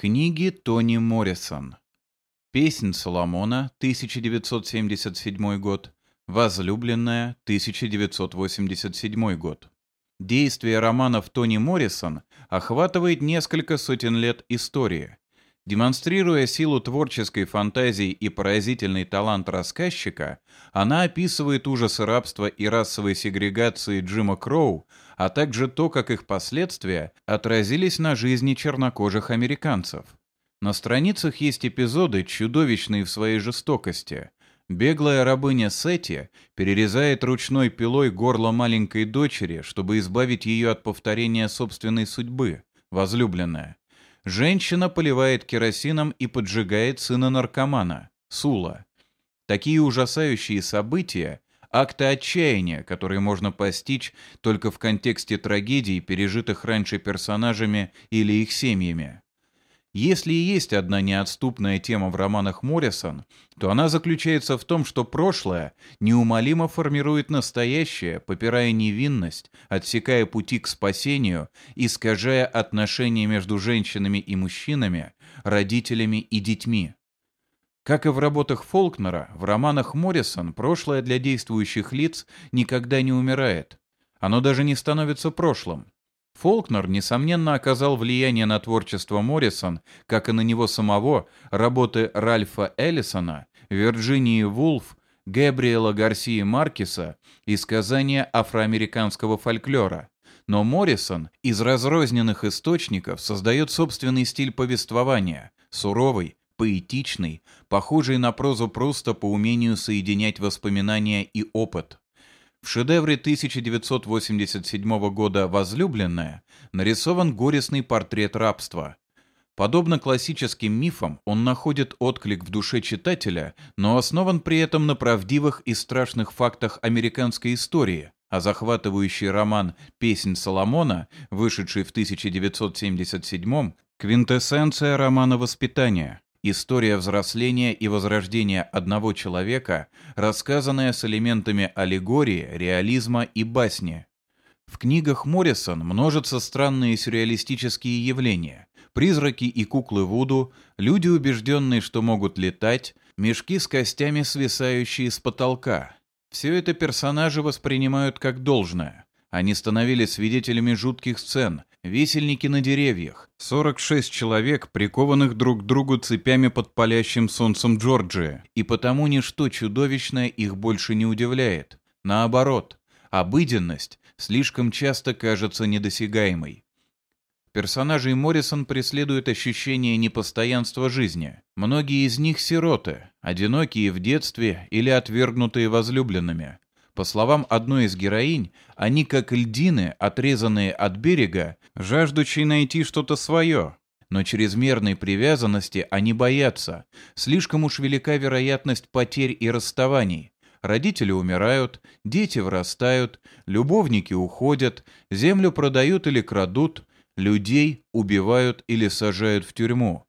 Книги Тони Моррисон. Песнь Соломона, 1977 год. Возлюбленная, 1987 год. Действие романов Тони Моррисон охватывает несколько сотен лет истории. Демонстрируя силу творческой фантазии и поразительный талант рассказчика, она описывает ужасы рабства и расовой сегрегации Джима Кроу, а также то, как их последствия отразились на жизни чернокожих американцев. На страницах есть эпизоды, чудовищные в своей жестокости. Беглая рабыня Сети перерезает ручной пилой горло маленькой дочери, чтобы избавить ее от повторения собственной судьбы, возлюбленная. Женщина поливает керосином и поджигает сына наркомана, Сула. Такие ужасающие события – акты отчаяния, которые можно постичь только в контексте трагедий, пережитых раньше персонажами или их семьями. Если и есть одна неотступная тема в романах Моррисон, то она заключается в том, что прошлое неумолимо формирует настоящее, попирая невинность, отсекая пути к спасению, искажая отношения между женщинами и мужчинами, родителями и детьми. Как и в работах Фолкнера, в романах Моррисон прошлое для действующих лиц никогда не умирает. Оно даже не становится прошлым. Фолкнер, несомненно, оказал влияние на творчество Моррисон, как и на него самого, работы Ральфа Эллисона, Вирджинии Вулф, Габриэла Гарсии Маркеса и сказания афроамериканского фольклора. Но Моррисон из разрозненных источников создает собственный стиль повествования, суровый, поэтичный, похожий на прозу просто по умению соединять воспоминания и опыт. В шедевре 1987 года «Возлюбленная» нарисован горестный портрет рабства. Подобно классическим мифам, он находит отклик в душе читателя, но основан при этом на правдивых и страшных фактах американской истории, а захватывающий роман «Песнь Соломона», вышедший в 1977 квинтэссенция романа «Воспитание». История взросления и возрождения одного человека, рассказанная с элементами аллегории, реализма и басни. В книгах Моррисон множатся странные сюрреалистические явления. Призраки и куклы Вуду, люди, убежденные, что могут летать, мешки с костями, свисающие с потолка. Все это персонажи воспринимают как должное. Они становились свидетелями жутких сцен, висельники на деревьях, 46 человек, прикованных друг к другу цепями под палящим солнцем Джорджия, и потому ничто чудовищное их больше не удивляет. Наоборот, обыденность слишком часто кажется недосягаемой. Персонажей Моррисон преследуют ощущение непостоянства жизни. Многие из них сироты, одинокие в детстве или отвергнутые возлюбленными. По словам одной из героинь, они как льдины, отрезанные от берега, жаждущие найти что-то свое. Но чрезмерной привязанности они боятся. Слишком уж велика вероятность потерь и расставаний. Родители умирают, дети вырастают, любовники уходят, землю продают или крадут, людей убивают или сажают в тюрьму.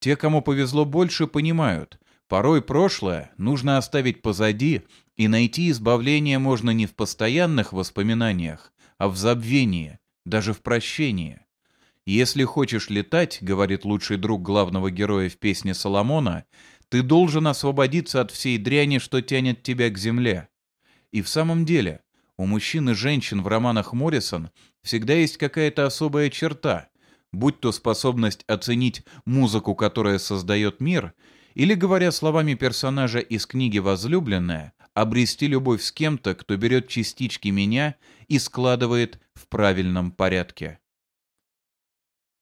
Те, кому повезло больше, понимают, порой прошлое нужно оставить позади и найти избавление можно не в постоянных воспоминаниях, а в забвении, даже в прощении. «Если хочешь летать, — говорит лучший друг главного героя в песне Соломона, — ты должен освободиться от всей дряни, что тянет тебя к земле». И в самом деле, у мужчин и женщин в романах Моррисон всегда есть какая-то особая черта, будь то способность оценить музыку, которая создает мир, или, говоря словами персонажа из книги «Возлюбленная», обрести любовь с кем-то, кто берет частички меня и складывает в правильном порядке.